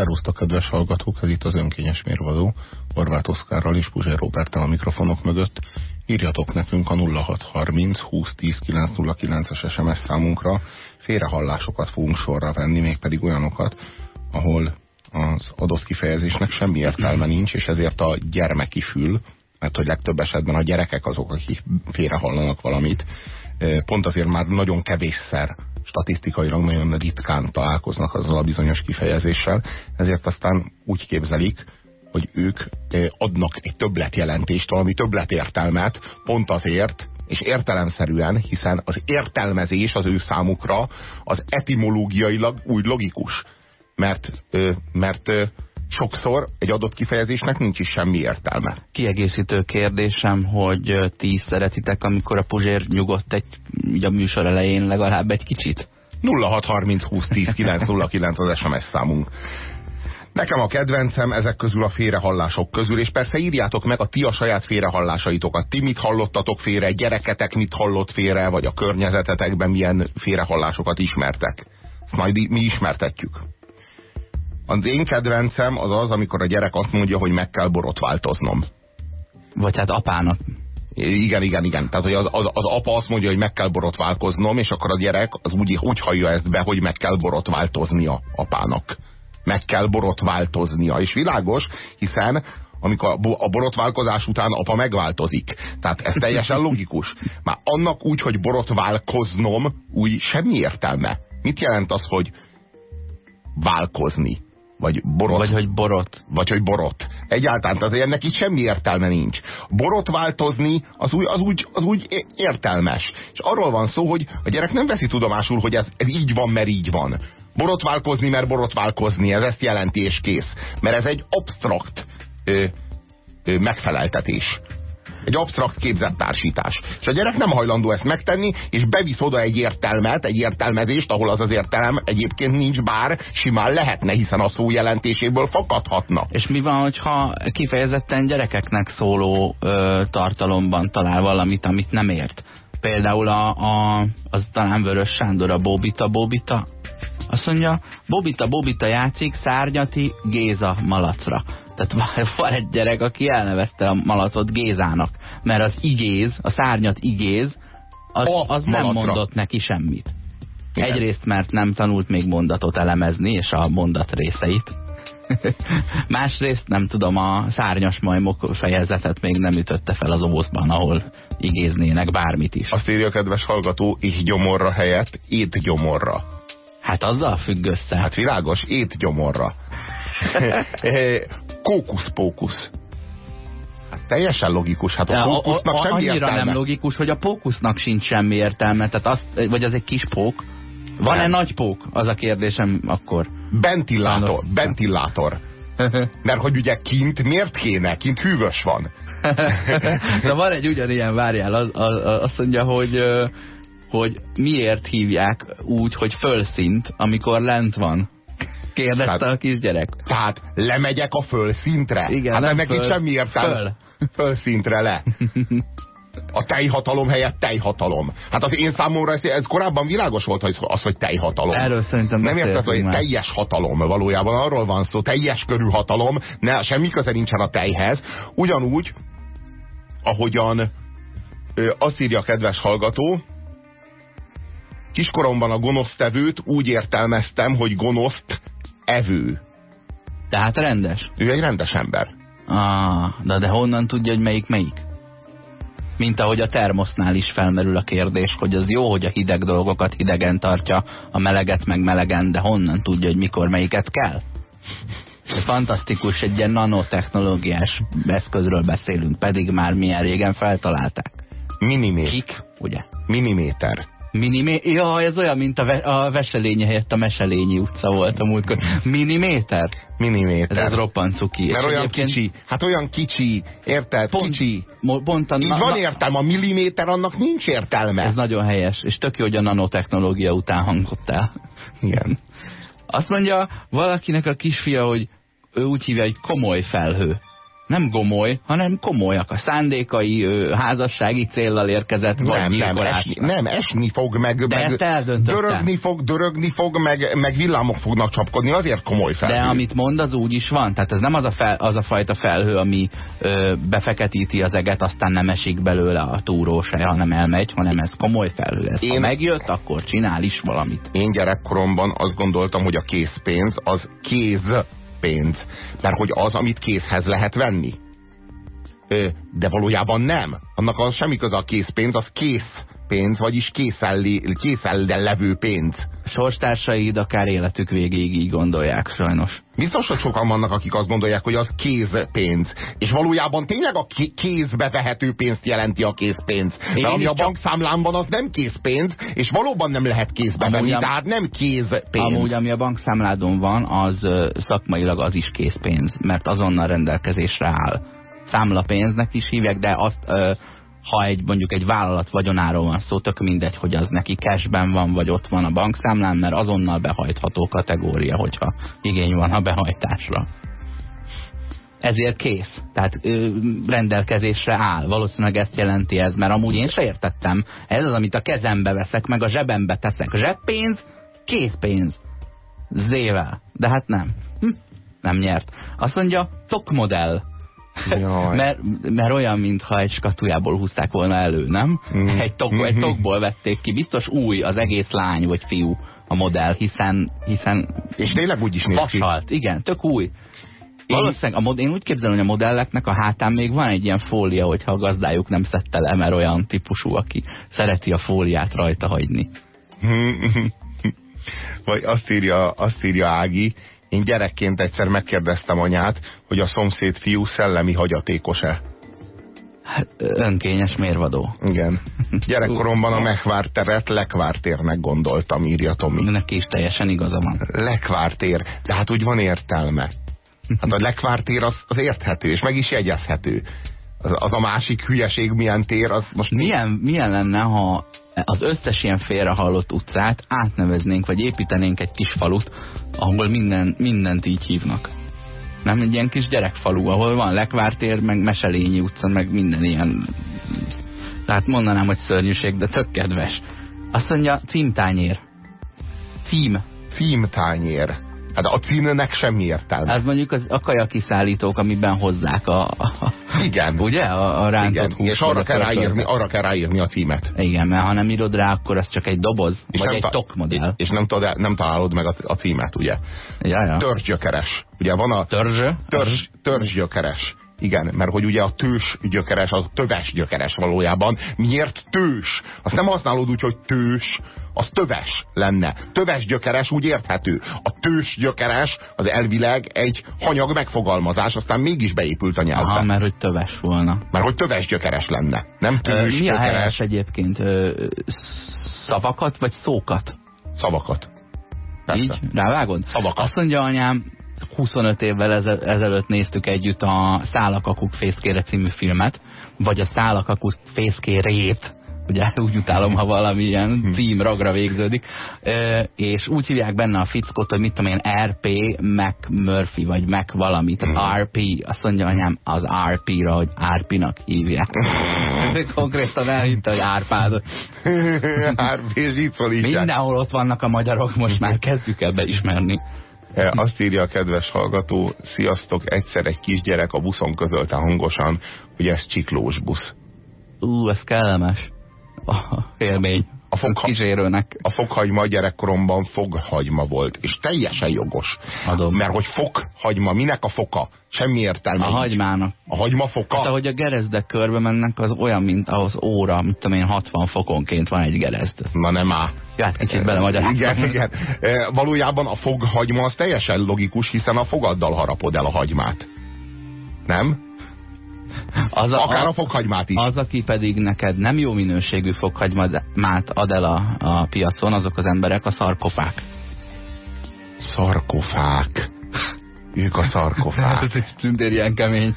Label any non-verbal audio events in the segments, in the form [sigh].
Szerusztok, kedves hallgatók, ez itt az önkényes mérvadó, Horváth Oszkárral és Puzsér Robertel a mikrofonok mögött. Írjatok nekünk a 0630 2010 909-es SMS számunkra, félrehallásokat fogunk sorra venni, mégpedig olyanokat, ahol az adott kifejezésnek semmi értelme nincs, és ezért a gyermeki fül, mert hogy legtöbb esetben a gyerekek azok, akik félrehallanak valamit, pont azért már nagyon kevésszer statisztikailag nagyon ritkán találkoznak azzal a bizonyos kifejezéssel, ezért aztán úgy képzelik, hogy ők adnak egy többletjelentést, valami többletértelmet pont azért, és értelemszerűen, hiszen az értelmezés az ő számukra az etimológiailag úgy logikus. Mert, mert sokszor egy adott kifejezésnek nincs is semmi értelme. Kiegészítő kérdésem, hogy ti szeretitek, amikor a Puzsér nyugodt egy, ugye a műsor elején legalább egy kicsit? 0630 20 10 909 az SMS számunk. Nekem a kedvencem ezek közül a félrehallások közül, és persze írjátok meg a ti a saját félrehallásaitokat. Ti mit hallottatok félre, gyereketek mit hallott félre, vagy a környezetetekben milyen félrehallásokat ismertek. Ezt majd mi ismertetjük. Az én kedvencem az az, amikor a gyerek azt mondja, hogy meg kell borotváltoznom. Vagy hát apának. Igen, igen, igen. Tehát, hogy az, az, az apa azt mondja, hogy meg kell borotválkoznom, és akkor a gyerek az úgy, úgy hallja ezt be, hogy meg kell borotváltoznia apának. Meg kell borotváltoznia. És világos, hiszen amikor a borotválkozás után apa megváltozik. Tehát ez teljesen [laughs] logikus. Már annak úgy, hogy borotválkoznom, úgy semmi értelme. Mit jelent az, hogy válkozni? Vagy borot. Vagy hogy borot. Vagy hogy borot. Egyáltalán azért ennek itt semmi értelme nincs. Borot változni az úgy, az, úgy, az úgy értelmes. És arról van szó, hogy a gyerek nem veszi tudomásul, hogy ez, ez így van, mert így van. Borotválkozni, mert borotválkozni, ez ezt jelenti, és kész. Mert ez egy ö, ö, megfeleltetés egy absztrakt képzett társítás. És a gyerek nem hajlandó ezt megtenni, és bevisz oda egy értelmet, egy értelmezést, ahol az az értelem egyébként nincs, bár simán lehetne, hiszen a szó jelentéséből fakadhatna. És mi van, hogyha kifejezetten gyerekeknek szóló ö, tartalomban talál valamit, amit nem ért? Például a, a, az talán Vörös Sándor, a Bóbita Bóbita, azt mondja, Bobita Bobita játszik Szárnyati Géza malacra. Tehát [laughs] van egy gyerek, aki elnevezte a malacot Gézának, mert az igéz, a szárnyat igéz, az, az nem mondott neki semmit. Igen. Egyrészt, mert nem tanult még mondatot elemezni, és a mondat részeit. [laughs] Másrészt nem tudom, a szárnyas majmok fejezetet még nem ütötte fel az ózban, ahol igéznének bármit is. Azt írja a kedves hallgató, így gyomorra helyett ét gyomorra. Hát azzal függ össze. Hát világos, ét gyomorra. [laughs] Kókusz-pókusz. Hát teljesen logikus, hát a pókusznak a, a, semmi annyira értelme. nem logikus, hogy a pókusznak sincs semmi értelme, tehát azt, vagy az egy kis pók. Van-e nagy pók? Az a kérdésem akkor. Ventilátor, ventilátor. [laughs] Mert hogy ugye kint miért kéne? Kint hűvös van. [laughs] De van egy ugyanilyen, várjál, az, az, azt mondja, hogy, hogy miért hívják úgy, hogy fölszint, amikor lent van kérdezte tehát, a kisgyerek. Tehát lemegyek a fölszintre? Igen, hát nem ennek föl, semmi értelme. Föl. [laughs] Fölszintre le. [laughs] A tejhatalom helyett tejhatalom. Hát az én számomra ez, ez korábban világos volt, hogy az, hogy tejhatalom. Erről szerintem Nem érted, hogy már. teljes hatalom valójában arról van szó, teljes körű hatalom, ne, semmi köze nincsen a tejhez. Ugyanúgy, ahogyan ö, azt írja a kedves hallgató, kiskoromban a gonosztevőt úgy értelmeztem, hogy gonoszt evő. Tehát rendes? Ő egy rendes ember. Ah, de, de honnan tudja, hogy melyik melyik? Mint ahogy a termosznál is felmerül a kérdés, hogy az jó, hogy a hideg dolgokat hidegen tartja, a meleget meg melegen, de honnan tudja, hogy mikor melyiket kell? Ez fantasztikus, egy ilyen nanotechnológiás eszközről beszélünk, pedig már milyen régen feltalálták. Miniméter. Kik, ugye? Miniméter. Minimé ja, ez olyan, mint a, ve a Veselényi helyett a Meselényi utca volt a múltkor. Miniméter? Miniméter. Ez, ez roppant cuki. Mert olyan egyébként... kicsi. Hát olyan kicsi. Érted? Pont, kicsi. Pont a, Így van értelme. A milliméter annak nincs értelme. Ez nagyon helyes. És tök jó, hogy a nanotechnológia után hangzott el. Igen. Azt mondja valakinek a kisfia, hogy ő úgy hívja, hogy komoly felhő. Nem gomoly, hanem komolyak. A szándékai házassági céllal érkezett, nem, vagy nem, esni, nem, esni fog, meg, De meg dörögni fog, dörögni fog, meg, meg villámok fognak csapkodni, azért komoly felhő. De amit mond, az úgy is van. Tehát ez nem az a, fel, az a fajta felhő, ami ö, befeketíti az eget, aztán nem esik belőle a túró se, hanem elmegy, hanem ez komoly felhő. Ez, Én- Ha megjött, akkor csinál is valamit. Én gyerekkoromban azt gondoltam, hogy a készpénz az kézpénz. Mert hogy az, amit kézhez lehet venni. De valójában nem. Annak az semmi köze a készpénz, az készpénz, vagyis készelli- készellen levő pénz. Sorstársaid akár életük végéig így gondolják, sajnos. Biztos, hogy sokan vannak, akik azt gondolják, hogy az kézpénz. És valójában tényleg a ké- kézbe vehető pénzt jelenti a készpénz. Én De ami a csak- bankszámlámban az nem készpénz, és valóban nem lehet kézbe Amúgy venni, am- nem kézpénz. Amúgy, ami a bankszámládon van, az szakmailag az is készpénz, mert azonnal rendelkezésre áll. Számlapénznek is hívják, de azt, ö, ha egy mondjuk egy vállalat vagyonáról van szó, tök mindegy, hogy az neki cashben van, vagy ott van a bankszámlán, mert azonnal behajtható kategória, hogyha igény van a behajtásra. Ezért kész. Tehát ö, rendelkezésre áll. Valószínűleg ezt jelenti ez, mert amúgy én se értettem. Ez az, amit a kezembe veszek, meg a zsebembe teszek. Zseppénz, készpénz. Zével. De hát nem. Hm, nem nyert. Azt mondja, tokmodell. Jaj. mert, mert olyan, mintha egy skatujából húzták volna elő, nem? Mm. [laughs] Egy, tok, egy Mhm. tokból vették ki. Biztos új az egész lány vagy fiú a modell, hiszen, hiszen És tényleg úgy is néz ki. Igen, tök új. Valószínűleg a mod, én úgy képzelem, hogy a modelleknek a hátán még van egy ilyen fólia, hogyha a gazdájuk nem szedte le, mert olyan típusú, aki szereti a fóliát rajta hagyni. [laughs] Vagy azt írja, azt írja Ági, én gyerekként egyszer megkérdeztem anyát, hogy a szomszéd fiú szellemi hagyatékos-e. Hát, önkényes mérvadó. Igen. [laughs] Gyerekkoromban a megvárteret lekvártérnek gondoltam, írja Tomi. Neki is teljesen igaza van. Lekvártér, de hát úgy van értelme. Hát a lekvártér az, az érthető, és meg is jegyezhető. Az, az a másik hülyeség milyen tér, az most Milyen, milyen lenne, ha az összes ilyen félrehallott utcát átneveznénk, vagy építenénk egy kis falut, ahol minden, mindent így hívnak. Nem egy ilyen kis gyerekfalu, ahol van Lekvártér, meg Meselényi utca, meg minden ilyen... Tehát mondanám, hogy szörnyűség, de tök kedves. Azt mondja, címtányér. Cím. címtányér. Hát a címnek semmi értelme. Ez mondjuk az, a kajakiszállítók, amiben hozzák a... a Igen. ugye? A, a rántott Igen, húst, és arra kell, ráírni, arra kell ráírni a címet. Igen, mert ha nem írod rá, akkor az csak egy doboz, És vagy egy tokmodell. És nem, tudod, nem találod meg a, a címet, ugye? Ja, ja. Törzsgyökeres. Ugye van a Törzsö? törzs, törzsgyökeres. Igen, mert hogy ugye a tős gyökeres, az töves gyökeres valójában. Miért tős? Azt nem használod úgy, hogy tős, az töves lenne. Töves gyökeres úgy érthető. A tős gyökeres az elvileg egy hanyag megfogalmazás, aztán mégis beépült a nyelvbe. Aha, mert hogy töves volna. Mert hogy töves gyökeres lenne. Nem Ö, tős Mi a helyes gyökeres egyébként? Ö, Szavakat vagy szókat? szavakat. Persze. Így? Rávágod? Szavakat. Azt mondja anyám, 25 évvel eze- ezelőtt néztük együtt a Szálakakuk fészkére című filmet, vagy a Szálakakuk fészkérét, ugye [laughs] úgy utálom, ha valami ilyen Hm. cím ragra végződik, és úgy hívják benne a fickót, hogy mit tudom én, RP, Mac Murphy, vagy Mac valami, Hm. RP, azt mondja anyám, az RP-ra, hogy Árpinak hívják. [laughs] Konkrétan elhitte, hogy Árpád. Hát, és így. Mindenhol ott vannak a magyarok, most már kezdjük el beismerni. E, Azt írja a kedves hallgató, sziasztok, egyszer egy kisgyerek a buszon közölte hangosan, hogy ez csiklós busz. Ú, ez kellemes. A élmény. A fogha- kísérőnek A fokhagyma gyerekkoromban foghagyma volt, és teljesen jogos. adom. Mert hogy fokhagyma, minek a foka? Semmi értelme. A hagymának. A hagyma foka? Hát ahogy a gerezdek körbe mennek, az olyan, mint az óra, mit tudom én, 60 fokonként van egy gerezd. Na nem áll. Hát kicsit bele Igen, [laughs] igen. E, Valójában a foghagyma az teljesen logikus, hiszen a fogaddal harapod el a hagymát. Nem? Az, a, Akár a a, fokhagymát is. az, aki pedig neked nem jó minőségű fokhagymát ad el a, a piacon, azok az emberek a szarkofák. Szarkofák. Keresgéljük a szarkofágt. Ez tündér ilyen kemény.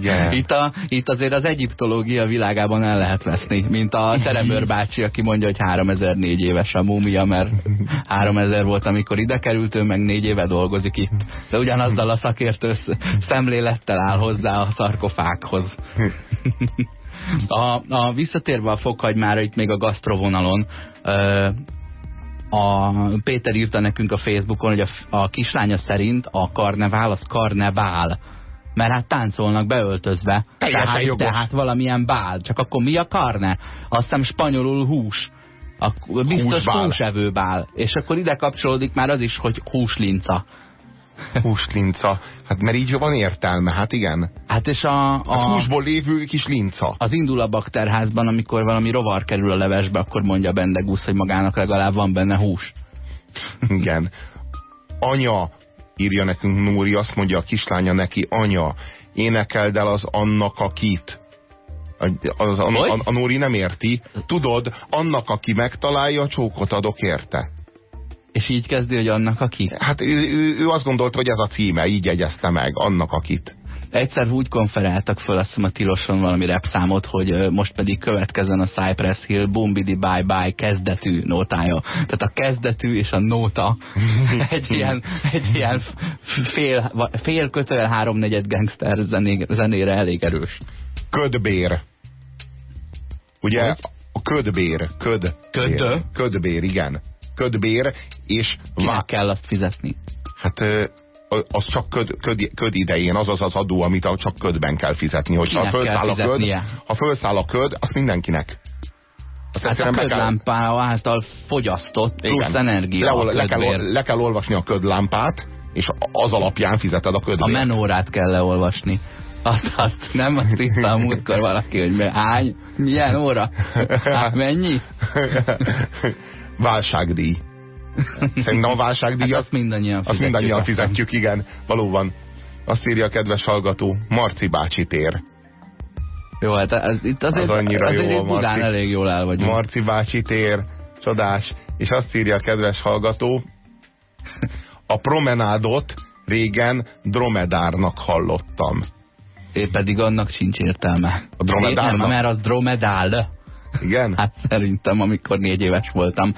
Yeah. Itt, a, itt azért az egyiptológia világában el lehet veszni, mint a Teremőr bácsi, aki mondja, hogy 3004 éves a múmia, mert 3000 volt, amikor ide került, ő meg négy éve dolgozik itt. De ugyanazzal a szakértő szemlélettel áll hozzá a szarkofághoz. [laughs] A, a visszatérve a fokhagymára, itt még a gasztrovonalon, a Péter írta nekünk a Facebookon, hogy a, a kislánya szerint a karnevál az karnevál. Mert hát táncolnak beöltözve. Tehát, jogos. tehát valamilyen bál. Csak akkor mi a karne? Azt hiszem spanyolul hús. A, biztos Húsbál. húsevő bál. És akkor ide kapcsolódik már az is, hogy húslinca. [laughs] Húslinca. Hát mert így van értelme, hát igen. Hát és a, A a, húsból lévő kis linca. az indul a bakterházban, amikor valami rovar kerül a levesbe, akkor mondja Bendegusz, hogy magának legalább van benne hús. [laughs] Igen. Anya, írja nekünk Núri, azt mondja a kislánya neki, anya, énekeld el az annak akit. A- Az, a, a, a Nóri nem érti. Tudod, annak, aki megtalálja, csókot adok érte. És így kezdi, hogy annak aki. Hát ő, ő, ő azt gondolta, hogy ez a címe, így jegyezte meg, annak akit. Egyszer úgy konferáltak föl azt hiszem a Tiloson valami repszámot, hogy most pedig következzen a Cypress Hill Bombidi Bye Bye kezdetű nótája. Tehát a kezdetű és a nóta [laughs] egy ilyen, egy ilyen fél, fél kötően háromnegyed gangster zené, zenére elég erős. Ködbér. Ugye? A ködbér. Köd. Ködö? Ködbér, igen. Ködbér, és Kinek vá- kell azt fizetni? hát az csak köd, köd, köd idején, az az az adó, amit a- csak ködben kell fizetni. Hogy ha fölszáll a köd, ha fölszáll a köd, az mindenkinek. Azt Hát a be kell- által fogyasztott plusz igen. energia. A le, kell, le kell olvasni a ködlámpát, és az alapján fizeted a A ködbért. menórát kell leolvasni. Azt, azt nem azt írta a múltkor valaki, hogy hány, milyen óra? Hát mennyi? [laughs] Válságdíj. Szerintem a válságdíj Hát az azt mindannyian Azt fizetjük. mindannyian aztán. fizetjük, igen, valóban. Azt írja a kedves hallgató, Marci bácsi tér. Jó, hát ez, itt azért, Az annyira azért jó, itt Budán Marci. elég jól el vagyunk. Marci bácsi tér, csodás. És azt írja a kedves hallgató, a promenádot régen dromedárnak hallottam. Én pedig annak sincs értelme. A dromedárnak? Én Nem, mert az dromedál. Igen? Hát szerintem, amikor négy éves voltam.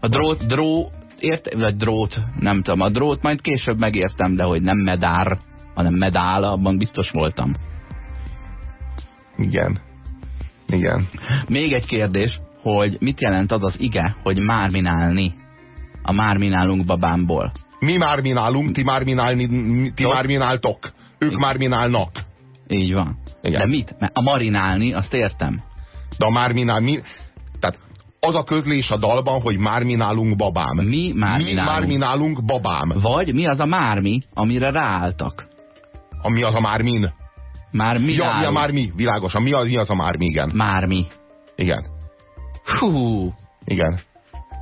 A drót, dró, ért, vagy drót, nem tudom, a drót majd később megértem, de hogy nem medár, hanem medál, abban biztos voltam. Igen. Igen. Még egy kérdés, hogy mit jelent az az ige, hogy márminálni a márminálunk babámból? Mi már minálunk, ti már, minálni, ti Jó. már mináltok. Ők már minálnak. Így van. Igen. De mit? Mert a marinálni, azt értem. De a már minál, mi, tehát az a közlés a dalban, hogy már minálunk babám. Mi már mi minálunk. már minálunk babám. Vagy mi az a mármi, amire ráálltak? Ami az a már min? Már mi Ja, mi a nálunk? már mi? Világosan. Mi az, mi az a már mi? Igen. Mármi. Igen. Hú, Igen.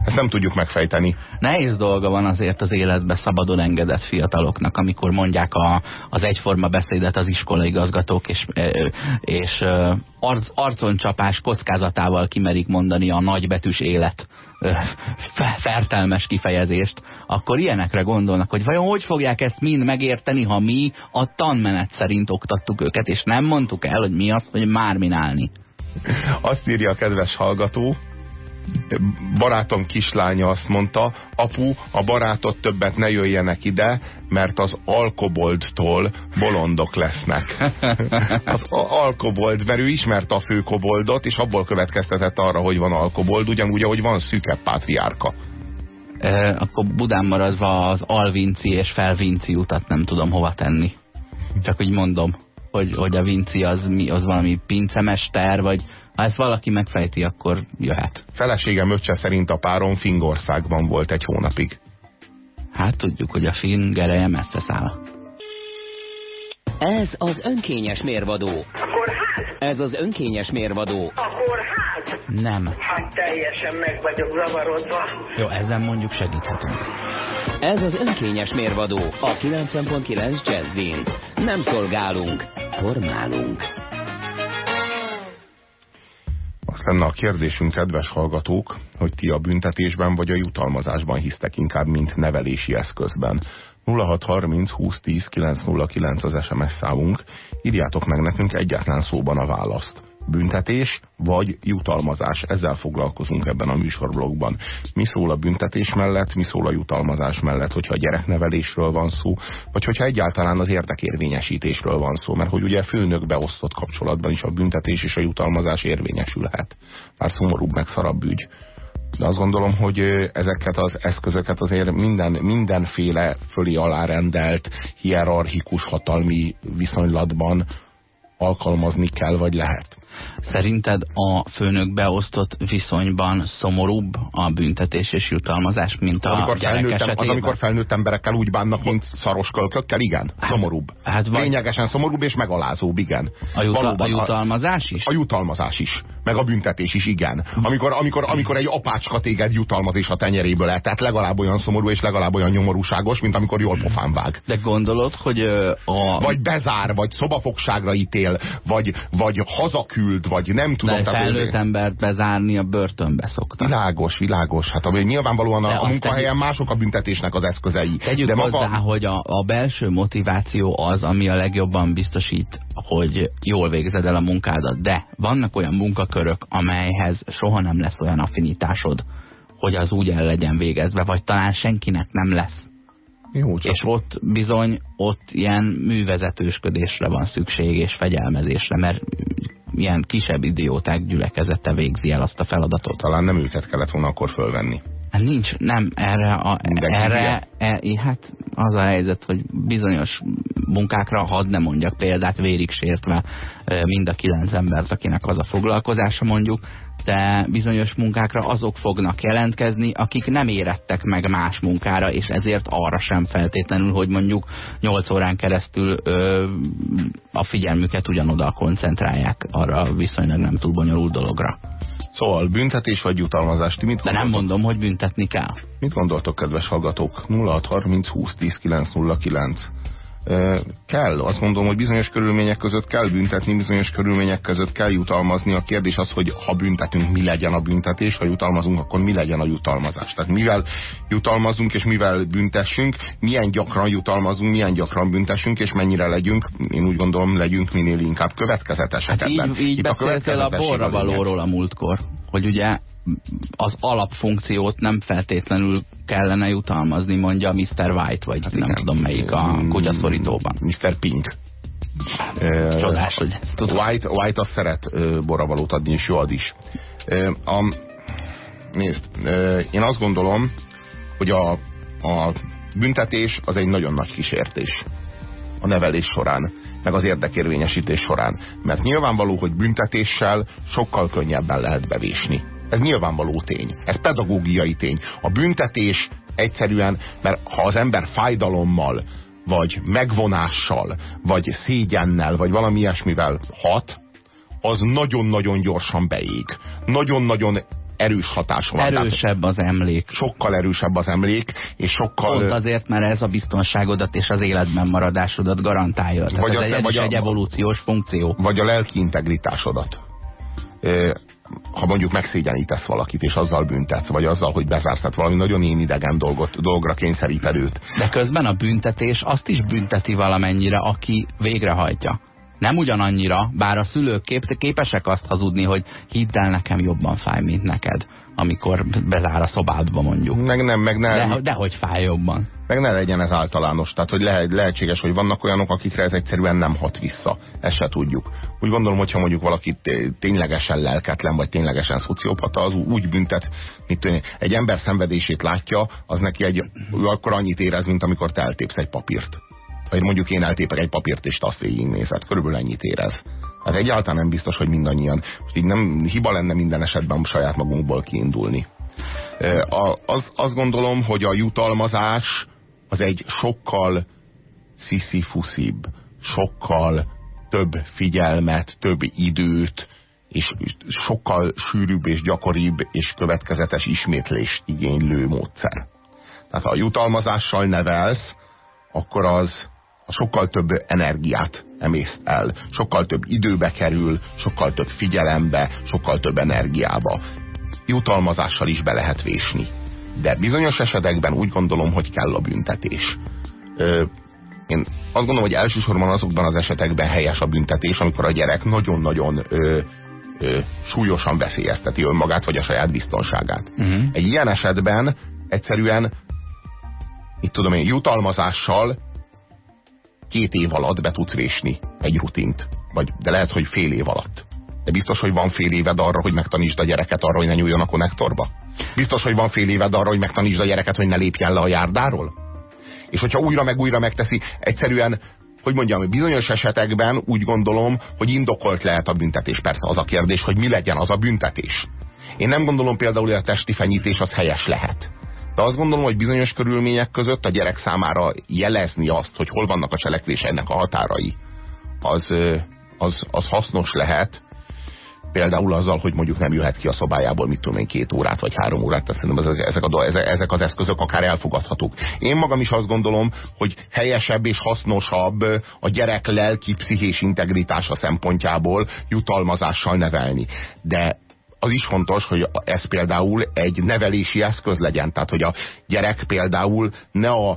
Ezt nem tudjuk megfejteni. nehéz dolga van azért az életbe szabadon engedett fiataloknak, amikor mondják a, az egyforma beszédet az iskolaigazgatók, és, ö, és ö, arc, arconcsapás kockázatával kimerik mondani a nagybetűs élet fe- fertelmes kifejezést, akkor ilyenekre gondolnak, hogy vajon hogy fogják ezt mind megérteni, ha mi a tanmenet szerint oktattuk őket, és nem mondtuk el, hogy mi az, hogy márminálni. Azt írja a kedves hallgató, barátom kislánya azt mondta, apu, a barátot többet ne jöjjenek ide, mert az alkoboldtól bolondok lesznek. [laughs] Az alkobold, mert ő ismerte a főkoboldot, és abból következtetett arra, hogy van alkobold, ugyanúgy, ahogy van szűkebb pátriárka. E, akkor Budán maradva az Alvinci és Felvinci utat nem tudom hova tenni. Csak úgy mondom, hogy, hogy a Vinci az, mi, az valami pincemester, vagy ha ezt valaki megfejti, akkor jöhet. Feleségem öccse szerint a párom Fingországban volt egy hónapig. Hát tudjuk, hogy a finn gereje messze száll. Ez az önkényes mérvadó. Akkor hát, Ez az önkényes mérvadó. akkor hát. Nem. Hát teljesen meg vagyok zavarodva. Jó, ezen mondjuk segíthetünk. Ez az önkényes mérvadó a 90.9 Jazzin. Nem szolgálunk, formálunk. Azt lenne a kérdésünk, kedves hallgatók, hogy ti a büntetésben vagy a jutalmazásban hisztek inkább, mint nevelési eszközben. 0630 2010 909 az SMS számunk. Írjátok meg nekünk egyáltalán szóban a választ. Büntetés vagy jutalmazás. Ezzel foglalkozunk ebben a műsorblogban. Mi szól a büntetés mellett, mi szól a jutalmazás mellett, hogyha a gyereknevelésről van szó, vagy hogyha egyáltalán az érdekérvényesítésről van szó, mert hogy ugye főnök beosztott kapcsolatban is a büntetés és a jutalmazás érvényesülhet. Már szomorúbb, meg szarabb ügy. De azt gondolom, hogy ezeket az eszközöket azért minden, mindenféle fölé alárendelt, hierarchikus hatalmi viszonylatban alkalmazni kell, vagy lehet. Szerinted a főnök beosztott viszonyban szomorúbb a büntetés és jutalmazás, mint a amikor gyerek esetében? Az, amikor felnőtt emberekkel úgy bánnak, mint szaros kölkökkel, igen, hát, szomorúbb. Hát vagy... Lényegesen szomorúbb és megalázóbb, igen. A, jutal Valóban, a jutalmazás is? A, a jutalmazás is, meg a büntetés is, igen. Amikor, amikor, amikor egy apácska téged jutalmaz és a tenyeréből el, tehát legalább olyan szomorú és legalább olyan nyomorúságos, mint amikor jól pofán vág. De gondolod, hogy a... Vagy bezár, vagy szobafogságra ítél, vagy, vagy hazaküld, vagy nem tudom. De felnőtt embert bezárni a börtönbe szokta. Világos, világos. Hát ami nyilvánvalóan a, a munkahelyen tegyük, mások a büntetésnek az eszközei. Tegyük de maga... hozzá, hogy a, a belső motiváció az, ami a legjobban biztosít, hogy jól végzed el a munkádat. De vannak olyan munkakörök, amelyhez soha nem lesz olyan affinitásod, hogy az úgy el legyen végezve, vagy talán senkinek nem lesz. Jó, csak... És ott bizony, ott ilyen művezetősködésre van szükség, és fegyelmezésre, mert ilyen kisebb idióták gyülekezete végzi el azt a feladatot. Talán nem őket kellett volna akkor fölvenni. Hát nincs, nem, erre, a, erre e, hát az a helyzet, hogy bizonyos munkákra, hadd ne mondjak példát, vérig sértve mind a kilenc embert, akinek az a foglalkozása mondjuk, de bizonyos munkákra azok fognak jelentkezni, akik nem érettek meg más munkára, és ezért arra sem feltétlenül, hogy mondjuk 8 órán keresztül ö, a figyelmüket ugyanoda koncentrálják arra viszonylag nem túl bonyolult dologra. Szóval büntetés vagy jutalmazás? Ti mit De nem mondom, hogy büntetni kell. Mit gondoltok, kedves hallgatók? 0630 20 10 909 kell, azt mondom, hogy bizonyos körülmények között kell büntetni, bizonyos körülmények között kell jutalmazni. A kérdés az, hogy ha büntetünk, mi legyen a büntetés, ha jutalmazunk, akkor mi legyen a jutalmazás. Tehát mivel jutalmazunk és mivel büntessünk, milyen gyakran jutalmazunk, milyen gyakran büntessünk, és mennyire legyünk, én úgy gondolom, legyünk minél inkább következetesek hát Így, így Itt beszéltél a, a borra valóról a múltkor, hogy ugye az alapfunkciót nem feltétlenül kellene jutalmazni, mondja Mr. White, vagy hát nem igen. tudom melyik a kutyaszorítóban. Mr. Pink. [laughs] Csodás, hogy White, White azt szeret boravalót adni, és jó ad is. A, nézd, én azt gondolom, hogy a, a büntetés az egy nagyon nagy kísértés a nevelés során, meg az érdekérvényesítés során. Mert nyilvánvaló, hogy büntetéssel sokkal könnyebben lehet bevésni ez nyilvánvaló tény. Ez pedagógiai tény. A büntetés egyszerűen, mert ha az ember fájdalommal, vagy megvonással, vagy szégyennel, vagy valami ilyesmivel hat, az nagyon-nagyon gyorsan beég. Nagyon-nagyon erős hatás van. Erősebb az emlék. Sokkal erősebb az emlék, és sokkal... Pont azért, mert ez a biztonságodat és az életben maradásodat garantálja. vagy ez a, egy, vagy a, egy evolúciós funkció. Vagy a lelki integritásodat ha mondjuk megszégyenítesz valakit, és azzal büntetsz, vagy azzal, hogy bezársz, valami nagyon én idegen dolgot, dolgra kényszeríted őt. De közben a büntetés azt is bünteti valamennyire, aki végrehajtja. Nem ugyanannyira, bár a szülők kép képesek azt hazudni, hogy hidd el nekem jobban fáj, mint neked, amikor bezár a szobádba mondjuk. Meg nem, meg nem. De, de hogy fáj jobban. Meg ne legyen ez általános, tehát hogy lehet, lehetséges, hogy vannak olyanok, akikre ez egyszerűen nem hat vissza. Ezt se tudjuk. Úgy gondolom, hogyha mondjuk valaki ténylegesen lelketlen, vagy ténylegesen szociopata, az úgy büntet, mint egy ember szenvedését látja, az neki egy, akkor annyit érez, mint amikor te eltépsz egy papírt. Vagy mondjuk én eltépek egy papírt, és te azt végignézed. Körülbelül ennyit érez. Hát egyáltalán nem biztos, hogy mindannyian. Most így nem hiba lenne minden esetben saját magunkból kiindulni. A, az, azt gondolom, hogy a jutalmazás az egy sokkal sziszifuszibb, sokkal több figyelmet, több időt, és sokkal sűrűbb és gyakoribb és következetes ismétlést igénylő módszer. Tehát ha a jutalmazással nevelsz, akkor az sokkal több energiát emészt el, sokkal több időbe kerül, sokkal több figyelembe, sokkal több energiába. Jutalmazással is be lehet vésni. De bizonyos esetekben úgy gondolom, hogy kell a büntetés. ö, én azt gondolom, hogy elsősorban azokban az esetekben helyes a büntetés, amikor a gyerek nagyon-nagyon súlyosan veszélyezteti önmagát, vagy a saját biztonságát. Uh-huh. Egy ilyen esetben egyszerűen, itt tudom én, jutalmazással két év alatt be tudsz vésni egy rutint. Vagy, de lehet, hogy fél év alatt. De biztos, hogy van fél éved arra, hogy megtanítsd a gyereket arra, hogy ne nyúljon a konnektorba? Biztos, hogy van fél éved arra, hogy megtanítsd a gyereket, hogy ne lépjen le a járdáról? És hogyha újra meg újra megteszi, egyszerűen, hogy mondjam, bizonyos esetekben úgy gondolom, hogy indokolt lehet a büntetés. Persze az a kérdés, hogy mi legyen az a büntetés. Én nem gondolom például, hogy a testi fenyítés az helyes lehet. De azt gondolom, hogy bizonyos körülmények között a gyerek számára jelezni azt, hogy hol vannak a cselekvés ennek a határai, az, az, az hasznos lehet, például azzal, hogy mondjuk nem jöhet ki a szobájából, mit tudom én, két órát vagy három órát, tehát szerintem ezek, a, ezek az eszközök akár elfogadhatók. Én magam is azt gondolom, hogy helyesebb és hasznosabb a gyerek lelki, pszichés integritása szempontjából jutalmazással nevelni. De az is fontos, hogy ez például egy nevelési eszköz legyen. Tehát, hogy a gyerek például ne a,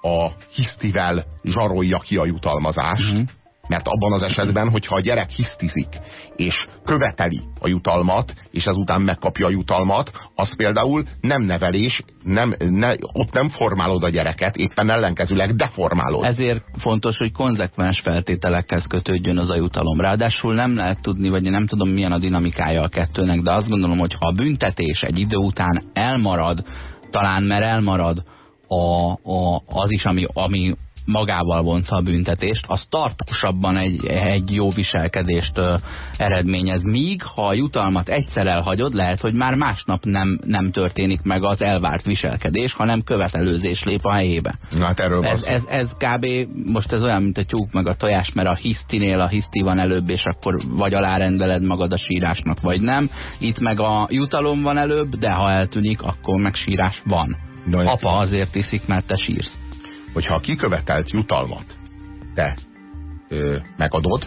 a hisztivel zsarolja ki a jutalmazást, uh mhm. Mert abban az esetben, hogyha a gyerek hisztizik, és követeli a jutalmat, és ezután megkapja a jutalmat, az például nem nevelés, nem, ne, ott nem formálod a gyereket, éppen ellenkezőleg deformálod. Ezért fontos, hogy konzekvens feltételekhez kötődjön az a jutalom. Ráadásul nem lehet tudni, vagy nem tudom milyen a dinamikája a kettőnek, de azt gondolom, hogy ha a büntetés egy idő után elmarad, talán mert elmarad a, a, az is, ami, ami magával vonca a büntetést, az tartósabban egy, egy jó viselkedést ö, eredményez. Míg, ha a jutalmat egyszer elhagyod, lehet, hogy már másnap nem, nem történik meg az elvárt viselkedés, hanem követelőzés lép a helyébe. Na, hát erről ez, ez, ez kb. most ez olyan, mint a tyúk meg a tojás, mert a hisztinél a hiszti van előbb, és akkor vagy alárendeled magad a sírásnak, vagy nem. Itt meg a jutalom van előbb, de ha eltűnik, akkor meg sírás van. Apa azért iszik, mert te sírsz hogyha a kikövetelt jutalmat te ö, megadod,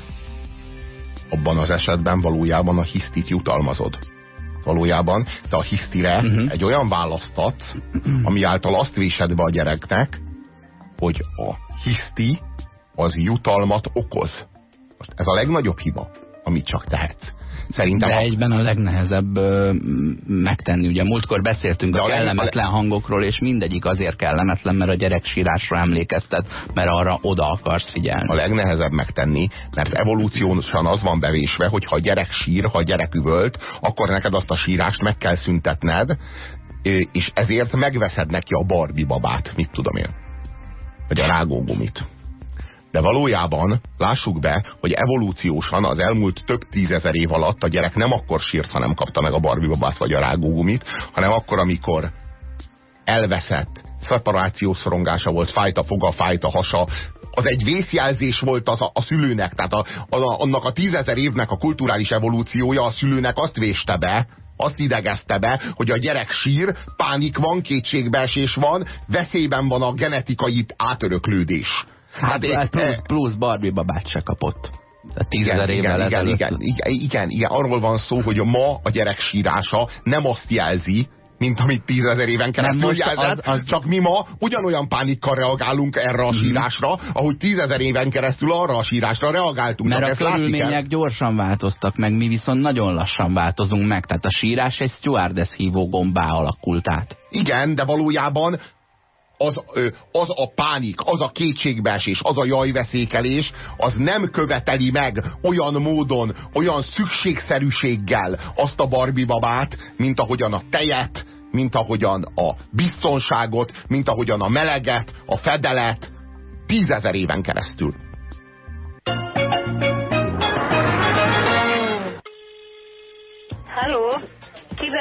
abban az esetben valójában a hisztit jutalmazod. Valójában te a hisztire uh mhm. -huh. egy olyan választat, ami által azt vésed be a gyereknek, hogy a hiszti az jutalmat okoz. Most ez a legnagyobb hiba, amit csak tehetsz. Szerintem De a... egyben a legnehezebb ö, megtenni. Ugye múltkor beszéltünk De a, kellemetlen hangokról, és mindegyik azért kellemetlen, mert a gyerek sírásra emlékeztet, mert arra oda akarsz figyelni. A legnehezebb megtenni, mert evolúciósan az van bevésve, hogy ha a gyerek sír, ha a gyerek üvölt, akkor neked azt a sírást meg kell szüntetned, és ezért megveszed neki a Barbie babát, mit tudom én. Vagy a rágógumit. De valójában lássuk be, hogy evolúciósan az elmúlt több tízezer év alatt a gyerek nem akkor sírt, ha nem kapta meg a Barbie babát vagy a rágógumit, hanem akkor, amikor elveszett, szeparációs szorongása volt, fájt a foga, fájt a hasa, az egy vészjelzés volt az a, a szülőnek, tehát a, a, annak a tízezer évnek a kulturális evolúciója a szülőnek azt véste be, azt idegezte be, hogy a gyerek sír, pánik van, kétségbeesés van, veszélyben van a genetikai átöröklődés. Hát, hát plusz, plusz Barbie babát se kapott. Igen, igen, igen, igen, igen, igen, igen, arról van szó, hogy a ma a gyerek sírása nem azt jelzi, mint amit tízezer éven keresztül jelzett, az, az... csak mi ma ugyanolyan pánikkal reagálunk erre a mm. sírásra, ahogy tízezer éven keresztül arra a sírásra reagáltunk. Mert a körülmények gyorsan változtak meg, mi viszont nagyon lassan változunk meg, tehát a sírás egy stewardess hívó gombá alakult át. Igen, de valójában az, az a pánik, az a kétségbeesés, az a jajveszékelés, az nem követeli meg olyan módon, olyan szükségszerűséggel azt a Barbie babát, mint ahogyan a tejet, mint ahogyan a biztonságot, mint ahogyan a meleget, a fedelet, tízezer éven keresztül.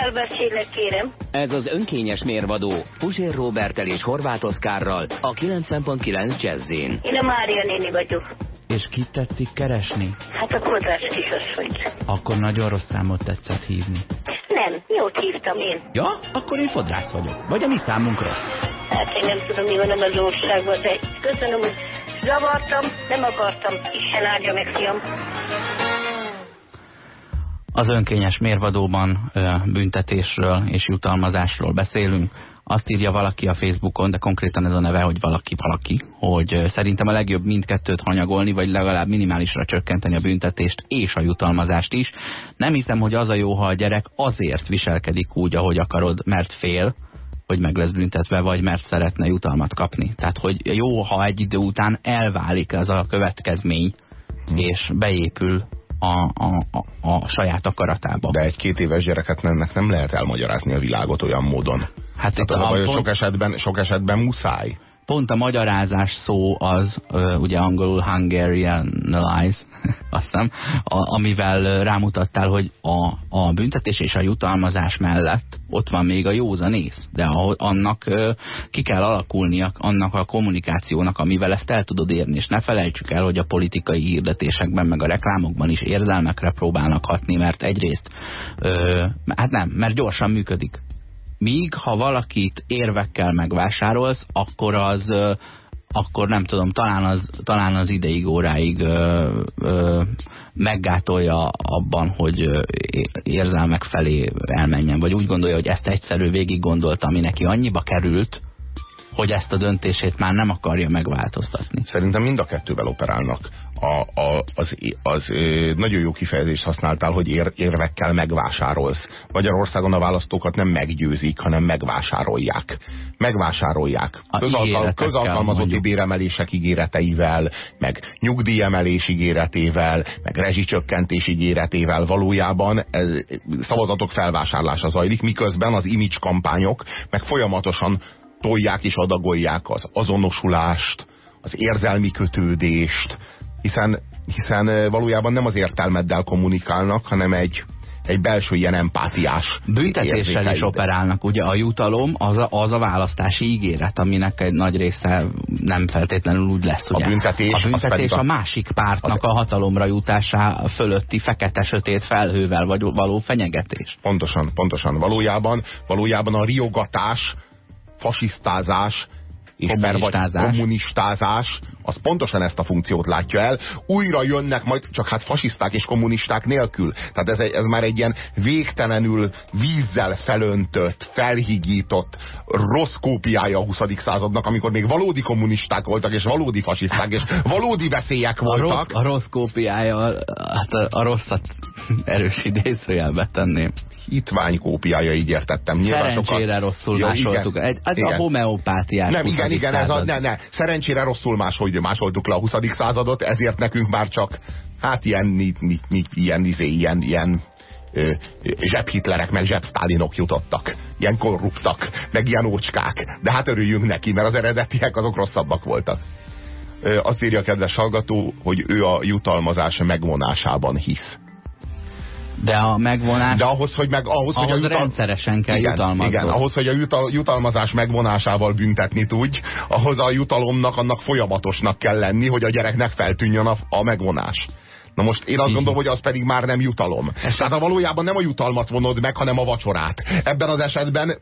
Kivel beszélek, kérem? Ez az önkényes mérvadó Puzsér Robertel és Horváth Oszkárral a 90.9 Jazzin. Én a Mária néni vagyok. És kit tetszik keresni? Hát a kodrás kisasszonyt. Akkor nagyon rossz számot tetszett hívni. Nem, jót hívtam én. Ja, akkor én fodrász vagyok. Vagy a mi számunk rossz. Hát én nem tudom, mi van az országban, de köszönöm, hogy zavartam, nem akartam. Isten áldja meg, fiam. Az önkényes mérvadóban büntetésről és jutalmazásról beszélünk. azt írja valaki a Facebookon, de konkrétan ez a neve, hogy valaki valaki, hogy szerintem a legjobb mindkettőt hanyagolni, vagy legalább minimálisra csökkenteni a büntetést és a jutalmazást is. Nem hiszem, hogy az a jó, ha a gyerek azért viselkedik úgy, ahogy akarod, mert fél, hogy meg lesz büntetve, vagy mert szeretne jutalmat kapni. Tehát, hogy jó, ha egy idő után elválik ez a következmény, hmm. és beépül a, a, a, a saját akaratába. De egy két éves gyereket ennek nem lehet elmagyarázni a világot olyan módon. Hát itt a, a pont... sok, esetben, sok esetben muszáj. Pont a magyarázás szó az, ugye angolul Hungarianize, [laughs] azt hiszem, a, amivel rámutattál, hogy a, a büntetés és a jutalmazás mellett ott van még a józanész, de annak ki kell alakulnia, annak a kommunikációnak, amivel ezt el tudod érni, és ne felejtsük el, hogy a politikai hirdetésekben, meg a reklámokban is érzelmekre próbálnak hatni, mert egyrészt, ö, hát nem, mert gyorsan működik. Míg, ha valakit érvekkel megvásárolsz, akkor az akkor nem tudom, talán az, talán az ideig, óráig ö, ö, meggátolja abban, hogy érzelmek felé elmenjen, vagy úgy gondolja, hogy ezt egyszerű végig gondolta, ami neki annyiba került, hogy ezt a döntését már nem akarja megváltoztatni. Szerintem mind a kettővel operálnak. A, a, az, az nagyon jó kifejezést használtál, hogy ér, érvekkel megvásárolsz. Magyarországon a választókat nem meggyőzik, hanem megvásárolják. Megvásárolják. Közalkal, közalkalmazotti béremelések ígéreteivel, meg nyugdíjemelés ígéretével, meg rezsicsökkentés ígéretével valójában ez, szavazatok felvásárlása zajlik, miközben az image kampányok meg folyamatosan tolják és adagolják az azonosulást, az érzelmi kötődést, hiszen, hiszen valójában nem az értelmeddel kommunikálnak, hanem egy, egy belső ilyen empátiás Büntetéssel is operálnak, ugye a jutalom az a, az a választási ígéret, aminek egy nagy része nem feltétlenül úgy lesz. Ugye? A büntetés, a, büntetés a, a másik pártnak az... a hatalomra jutásá fölötti fekete-sötét felhővel vagy való fenyegetés. Pontosan, pontosan. Valójában, valójában a riogatás fasisztázás és kommunistázás. kommunistázás, az pontosan ezt a funkciót látja el. Újra jönnek majd, csak hát fasiszták és kommunisták nélkül. Tehát ez, ez már egy ilyen végtelenül vízzel felöntött, felhigított, rossz kópiája a 20. századnak, amikor még valódi kommunisták voltak, és valódi fasiszták, és [laughs] valódi veszélyek voltak. A rossz, a rossz kópiája, hát a, a rosszat erős idézőjelbe tenném hitvány kópiája, így értettem. Nyilván Szerencsére sokat... rosszul másoltuk. Ja, ez igen. a homeopátiát. Nem, igen, igen, ez a, ne, ne. Szerencsére rosszul máshogy másoltuk le a 20. századot, ezért nekünk már csak hát ilyen, mit, mit, mit, ilyen, izé, ilyen, ilyen zsebhitlerek, meg zsebsztálinok jutottak. Ilyen korruptak, meg ilyen ócskák. De hát örüljünk neki, mert az eredetiek azok rosszabbak voltak. Azt írja a kedves hallgató, hogy ő a jutalmazás megvonásában hisz. De a megvonás... De ahhoz, hogy, meg, ahhoz, ahhoz hogy a jutal... rendszeresen kell igen, jutalmazni. Igen, ahhoz, hogy a jutal, jutalmazás megvonásával büntetni tudj, ahhoz a jutalomnak annak folyamatosnak kell lenni, hogy a gyereknek feltűnjön a, a megvonás. Na most én azt gondolom, hogy az pedig már nem jutalom. Ez Tehát a valójában nem a jutalmat vonod meg, hanem a vacsorát. Ebben az esetben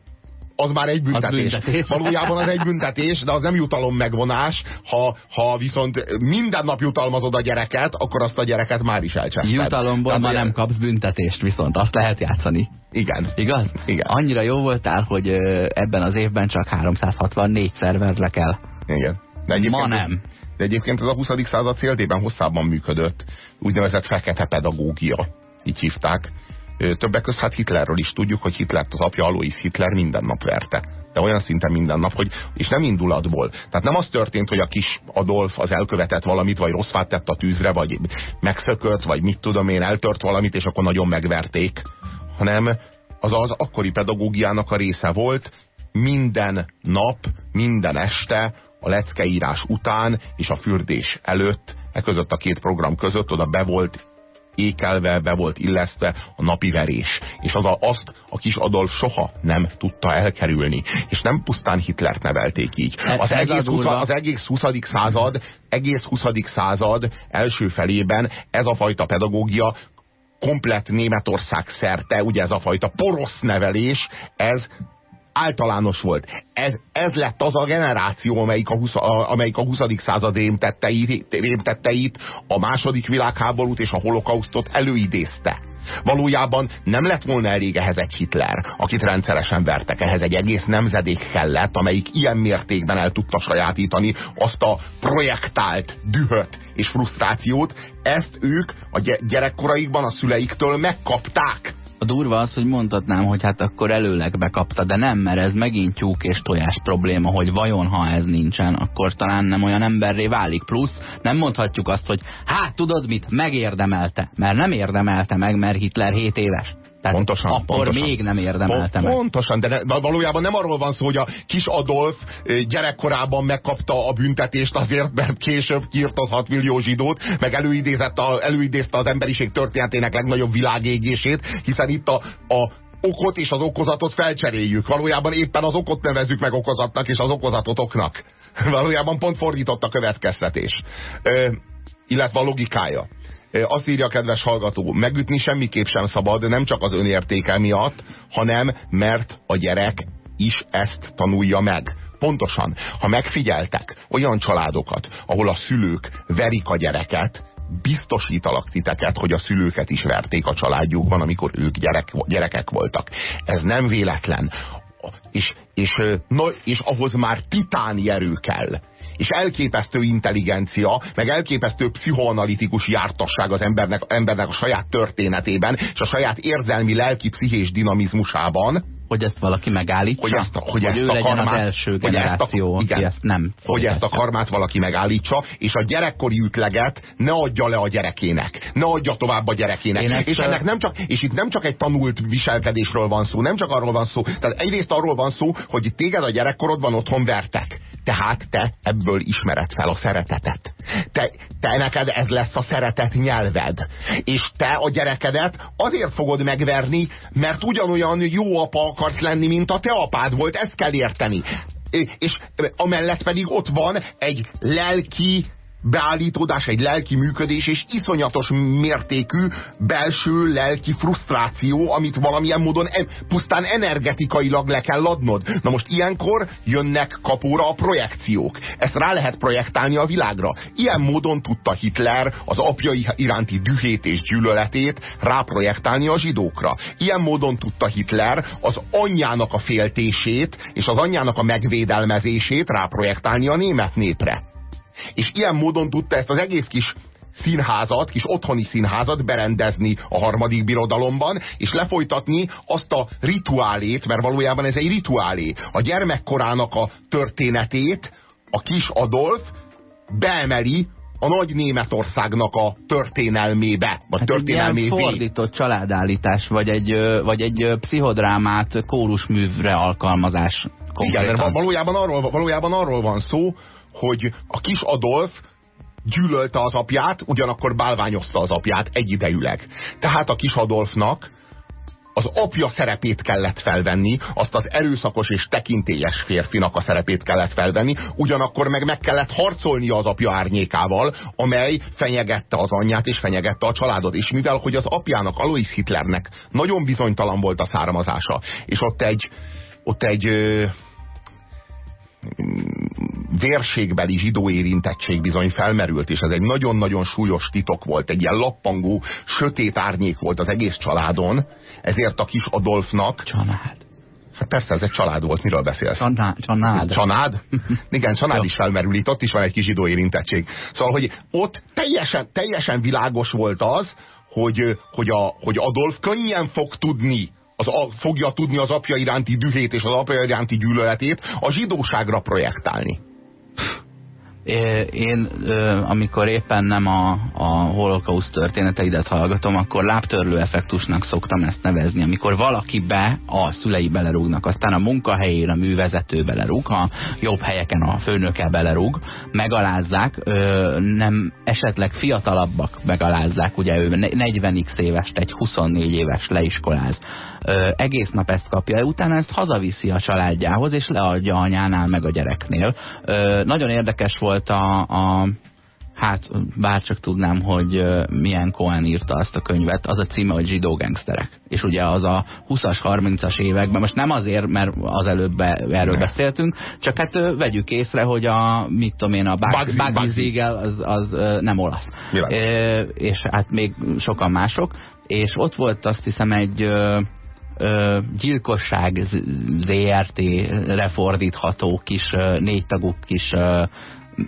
az már egy büntetés. Az büntetés. Valójában az egy büntetés, de az nem jutalom megvonás. Ha, ha viszont minden nap jutalmazod a gyereket, akkor azt a gyereket már is elcseszted. Jutalomból már nem kapsz büntetést, viszont azt lehet játszani. Igen. Igaz? Igen. Annyira jó voltál, hogy ebben az évben csak 364 szervezlek el. Igen. De Ma nem. De egyébként ez a 20. század céltében hosszában működött. Úgynevezett fekete pedagógia. Így hívták Többek között hát Hitlerről is tudjuk, hogy Hitlert az apja Alois Hitler minden nap verte. De olyan szinten minden nap, hogy és nem indulatból. Tehát nem az történt, hogy a kis Adolf az elkövetett valamit, vagy rossz fát tett a tűzre, vagy megszökött, vagy mit tudom én, eltört valamit, és akkor nagyon megverték, hanem az az akkori pedagógiának a része volt, minden nap, minden este, a leckeírás után és a fürdés előtt, e között a két program között oda be volt ékelve, be volt illesztve a napi verés. És az a, azt a kis Adolf soha nem tudta elkerülni. És nem pusztán Hitlert nevelték így. Az egész, 20, az egész 20. század, egész 20. század első felében ez a fajta pedagógia komplet Németország szerte, ugye ez a fajta porosz nevelés, ez általános volt. Ez, ez lett az a generáció, amelyik a 20, a, amelyik a 20. század rémtetteit, a második világháborút és a holokausztot előidézte. Valójában nem lett volna elég ehhez egy Hitler, akit rendszeresen vertek. Ehhez egy egész nemzedék kellett, amelyik ilyen mértékben el tudta sajátítani azt a projektált dühöt és frusztrációt. Ezt ők a gyerekkoraikban a szüleiktől megkapták. A durva az, hogy mondhatnám, hogy hát akkor előleg bekapta, de nem, mert ez megint tyúk és tojás probléma, hogy vajon ha ez nincsen, akkor talán nem olyan emberré válik. Plusz nem mondhatjuk azt, hogy hát tudod mit, megérdemelte, mert nem érdemelte meg, mert Hitler 7 éves. Tehát pontosan, akkor pontosan. még nem érdemelte meg. Pontosan, de, ne, de valójában nem arról van szó, hogy a kis Adolf gyerekkorában megkapta a büntetést azért, mert később kiirtott 6 millió zsidót, meg előidézett a, előidézte az emberiség történetének legnagyobb világégését, hiszen itt a, a okot és az okozatot felcseréljük. Valójában éppen az okot nevezzük meg okozatnak, és az okozatot oknak. [laughs] Valójában pont fordított a következtetés. Ö, illetve a logikája. Azt írja a kedves hallgató, megütni semmiképp sem szabad, nem csak az önértéke miatt, hanem mert a gyerek is ezt tanulja meg. Pontosan, ha megfigyeltek olyan családokat, ahol a szülők verik a gyereket, biztosítalak titeket, hogy a szülőket is verték a családjukban, amikor ők gyerek, gyerekek voltak. Ez nem véletlen. És, és, no, és ahhoz már titáni erő kell és elképesztő intelligencia, meg elképesztő pszichoanalitikus jártasság az embernek, embernek a saját történetében, és a saját érzelmi, lelki, pszichés dinamizmusában, hogy ezt valaki megállítsa? Hogy ezt a, hogy ezt ő a karmát, az első generáció, hogy ezt a, igen, ezt nem Hogy ezt a karmát valaki megállítsa, és a gyerekkori ütleget ne adja le a gyerekének. Ne adja tovább a gyerekének. Én és, ennek nem csak, és itt nem csak egy tanult viselkedésről van szó, nem csak arról van szó. Tehát egyrészt arról van szó, hogy téged a gyerekkorodban otthon vertek. Tehát te ebből ismered fel a szeretetet. Te, te neked ez lesz a szeretet nyelved. És te a gyerekedet azért fogod megverni, mert ugyanolyan jó apa akarsz lenni, mint a te apád volt. Ezt kell érteni. És amellett pedig ott van egy lelki beállítódás, egy lelki működés és iszonyatos mértékű belső lelki frusztráció, amit valamilyen módon en, pusztán energetikailag le kell adnod. Na most ilyenkor jönnek kapóra a projekciók. Ezt rá lehet projektálni a világra. Ilyen módon tudta Hitler az apjai iránti dühét és gyűlöletét ráprojektálni a zsidókra. Ilyen módon tudta Hitler az anyjának a féltését és az anyjának a megvédelmezését ráprojektálni a német népre. És ilyen módon tudta ezt az egész kis színházat, kis otthoni színházat berendezni a harmadik birodalomban, és lefolytatni azt a rituálét, mert valójában ez egy rituálé. A gyermekkorának a történetét a kis Adolf beemeli a nagy Németországnak a történelmébe, vagy hát történelmévé. Egy fordított családállítás, vagy egy, vagy egy pszichodrámát kórusművre alkalmazás. Konkrétan. Igen, valójában arról, valójában arról van szó, hogy a kis Adolf gyűlölte az apját, ugyanakkor bálványozta az apját egyidejűleg. Tehát a kis Adolfnak az apja szerepét kellett felvenni, azt az erőszakos és tekintélyes férfinak a szerepét kellett felvenni, ugyanakkor meg meg kellett harcolnia az apja árnyékával, amely fenyegette az anyját és fenyegette a családot. És mivel, hogy az apjának, Alois Hitlernek nagyon bizonytalan volt a származása, és ott egy, ott egy vérségbeli zsidó érintettség bizony felmerült, és ez egy nagyon-nagyon súlyos titok volt, egy ilyen lappangó, sötét árnyék volt az egész családon, ezért a kis Adolfnak... Család. Hát persze, ez egy család volt, miről beszélsz? Csanád. Csanád? Csanád? [laughs] Igen, csanád is felmerül, itt ott is van egy kis zsidó érintettség. Szóval, hogy ott teljesen, teljesen világos volt az, hogy, hogy, a, hogy Adolf könnyen fog tudni az a, fogja tudni az apja iránti dühét és az apja iránti gyűlöletét a zsidóságra projektálni. Én, amikor éppen nem a, a holokauszt történeteidet hallgatom, akkor lábtörlő effektusnak szoktam ezt nevezni. Amikor valaki be, a szülei belerúgnak, aztán a munkahelyén a művezető belerúg, ha jobb helyeken a főnöke belerúg, megalázzák, nem esetleg fiatalabbak megalázzák, ugye ő 40x éves, egy 24 éves leiskoláz ö, egész nap ezt kapja, utána ezt hazaviszi a családjához, és leadja anyánál meg a gyereknél. Ö, nagyon érdekes volt a, a hát bárcsak tudnám, hogy milyen Cohen írta azt a könyvet, az a címe, hogy zsidó gangsterek. És ugye az a 20-as, 30-as években, most nem azért, mert az előbb erről beszéltünk, csak hát vegyük észre, hogy a, mit tudom én, a Bugsy az, az nem olasz. E, és hát még sokan mások és ott volt azt hiszem egy gyilkosság ZRT-re fordítható kis négytagú kis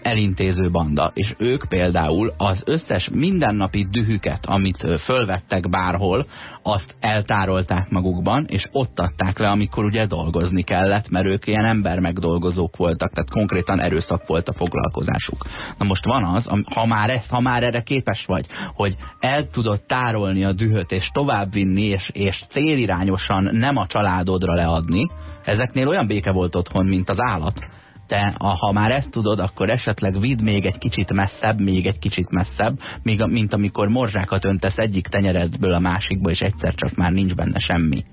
elintéző banda, és ők például az összes mindennapi dühüket, amit fölvettek bárhol, azt eltárolták magukban, és ott adták le, amikor ugye dolgozni kellett, mert ők ilyen ember megdolgozók voltak, tehát konkrétan erőszak volt a foglalkozásuk. Na most van az, ha már, ezt, ha már erre képes vagy, hogy el tudod tárolni a dühöt, és továbbvinni, és, és célirányosan nem a családodra leadni, ezeknél olyan béke volt otthon, mint az állat te, ha már ezt tudod, akkor esetleg vidd még egy kicsit messzebb, még egy kicsit messzebb, még, mint amikor morzsákat öntesz egyik tenyeredből a másikba, és egyszer csak már nincs benne semmi.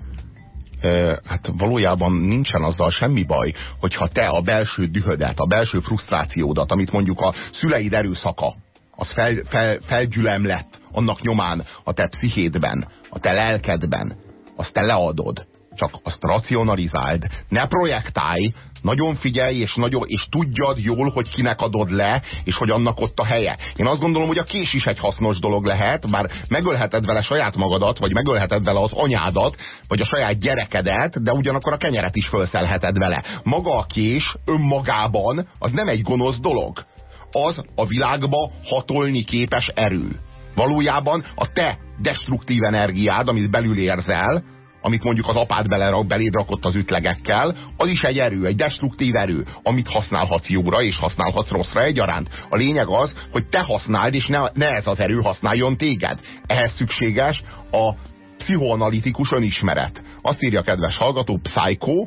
Hát valójában nincsen azzal semmi baj, hogyha te a belső dühödet, a belső frusztrációdat, amit mondjuk a szüleid erőszaka, az fel, fel, felgyülem lett annak nyomán a te pszichédben, a te lelkedben, azt te leadod csak azt racionalizáld, ne projektálj, nagyon figyelj, és, nagyon, és tudjad jól, hogy kinek adod le, és hogy annak ott a helye. Én azt gondolom, hogy a kés is egy hasznos dolog lehet, bár megölheted vele saját magadat, vagy megölheted vele az anyádat, vagy a saját gyerekedet, de ugyanakkor a kenyeret is felszelheted vele. Maga a kés önmagában az nem egy gonosz dolog. Az a világba hatolni képes erő. Valójában a te destruktív energiád, amit belül érzel, amit mondjuk az apád belerak, beléd rakott az ütlegekkel, az is egy erő, egy destruktív erő, amit használhatsz jóra és használhatsz rosszra egyaránt. A lényeg az, hogy te használd, és ne, ne ez az erő használjon téged. Ehhez szükséges a pszichoanalitikus önismeret. Azt írja kedves hallgató, Psycho,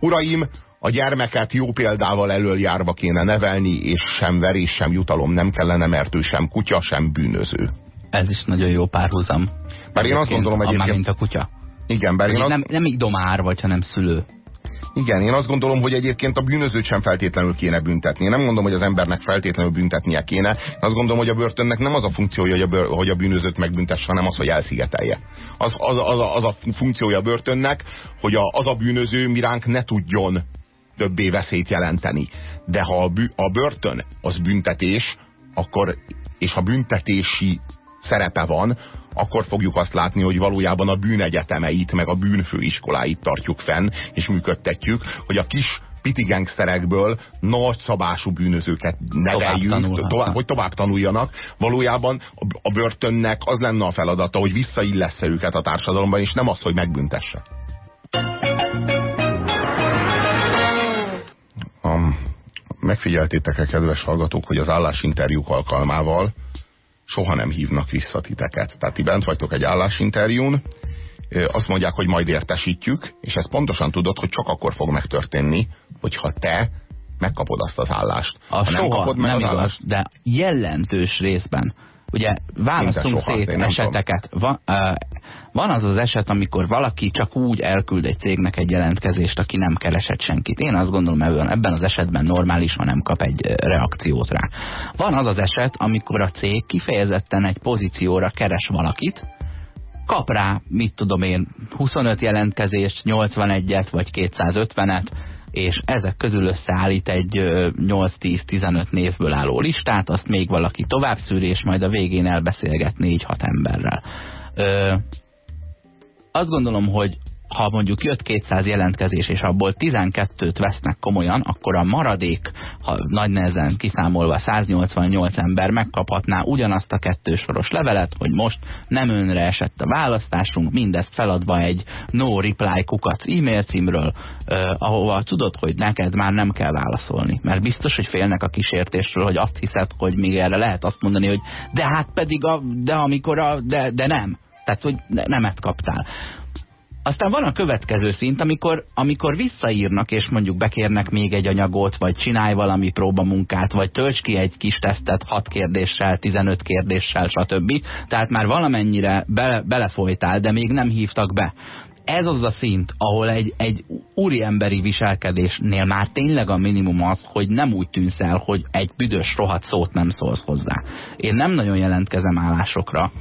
Uraim, a gyermeket jó példával elöljárva kéne nevelni, és sem verés, sem jutalom nem kellene, mert ő sem kutya, sem bűnöző. Ez is nagyon jó párhuzam. Bár én azt gondolom egyébként... Mint a kutya. Igen, bár én azt... nem, nem így domár vagy, hanem szülő. Igen, én azt gondolom, hogy egyébként a bűnözőt sem feltétlenül kéne büntetni. Én nem gondolom, hogy az embernek feltétlenül büntetnie kéne. Én azt gondolom, hogy a börtönnek nem az a funkciója, hogy a, bőr, hogy a bűnözőt megbüntesse, hanem az, hogy elszigetelje. Az, az, az, a, az a funkciója a börtönnek, hogy a, az a bűnöző miránk ne tudjon többé veszélyt jelenteni. De ha a, bű, a börtön az büntetés, akkor, és a büntetési szerepe van, akkor fogjuk azt látni, hogy valójában a bűnegyetemeit, meg a bűnfőiskoláit tartjuk fenn, és működtetjük, hogy a kis pitigengszerekből nagy szabású bűnözőket neveljük, tovább tovább, hogy tovább tanuljanak. Valójában a börtönnek az lenne a feladata, hogy visszaillesse őket a társadalomban, és nem az, hogy megbüntesse. Um, megfigyeltétek-e, kedves hallgatók, hogy az állásinterjúk alkalmával soha nem hívnak vissza titeket. Tehát ti bent vagytok egy állásinterjún, azt mondják, hogy majd értesítjük, és ezt pontosan tudod, hogy csak akkor fog megtörténni, hogyha te megkapod azt az állást. A ha soha, nem kapod meg nem az igaz, állást, de jelentős részben. Ugye választunk szét eseteket. Van, uh, van az az eset, amikor valaki csak úgy elküld egy cégnek egy jelentkezést, aki nem keresett senkit. Én azt gondolom, ebben, az esetben normális, ha nem kap egy reakciót rá. Van az az eset, amikor a cég kifejezetten egy pozícióra keres valakit, kap rá, mit tudom én, 25 jelentkezést, 81-et vagy 250-et, és ezek közül összeállít egy 8-10-15 névből álló listát, azt még valaki tovább szűri, és majd a végén elbeszélget 4-6 emberrel azt gondolom, hogy ha mondjuk jött 200 jelentkezés, és abból 12-t vesznek komolyan, akkor a maradék, ha nagy nehezen kiszámolva 188 ember megkaphatná ugyanazt a kettősoros levelet, hogy most nem önre esett a választásunk, mindezt feladva egy no reply kukac e-mail címről, eh, ahova tudod, hogy neked már nem kell válaszolni. Mert biztos, hogy félnek a kísértésről, hogy azt hiszed, hogy még erre lehet azt mondani, hogy de hát pedig a, de amikor a, de, de nem. Tehát, hogy nemet kaptál. Aztán van a következő szint, amikor, amikor visszaírnak, és mondjuk bekérnek még egy anyagot, vagy csinálj valami próbamunkát, vagy tölts ki egy kis tesztet 6 kérdéssel, 15 kérdéssel, stb. Tehát már valamennyire bele, belefolytál, de még nem hívtak be. Ez az a szint, ahol egy, egy úriemberi viselkedésnél már tényleg a minimum az, hogy nem úgy tűnsz el, hogy egy büdös rohadt szót nem szólsz hozzá. Én nem nagyon jelentkezem állásokra,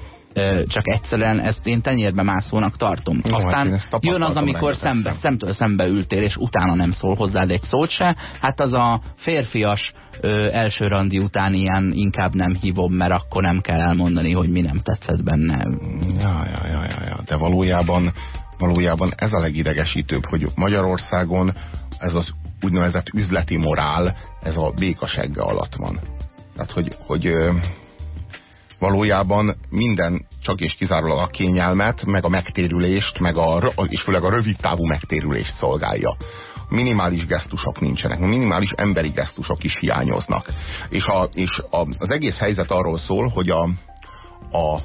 csak egyszerűen ezt én tenyérbe mászónak tartom. Jó, hát Aztán hát jön az, amikor szembe, szemtől szembe ültél, és utána nem szól hozzád egy szót se. Hát az a férfias ö, első randi után ilyen inkább nem hívom, mert akkor nem kell elmondani, hogy mi nem tetszett benne. Ja, ja, ja, ja, ja. de valójában, valójában ez a legidegesítőbb, hogy Magyarországon ez az úgynevezett üzleti morál, ez a békasegge alatt van. Tehát, hogy, hogy valójában minden csak és kizárólag a kényelmet, meg a megtérülést, meg a, és főleg a rövid távú megtérülést szolgálja. Minimális gesztusok nincsenek, minimális emberi gesztusok is hiányoznak. És, a, és a, az egész helyzet arról szól, hogy a, a